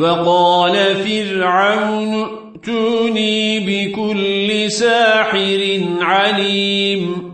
وقال فرعون ائتوني بكل ساحر عليم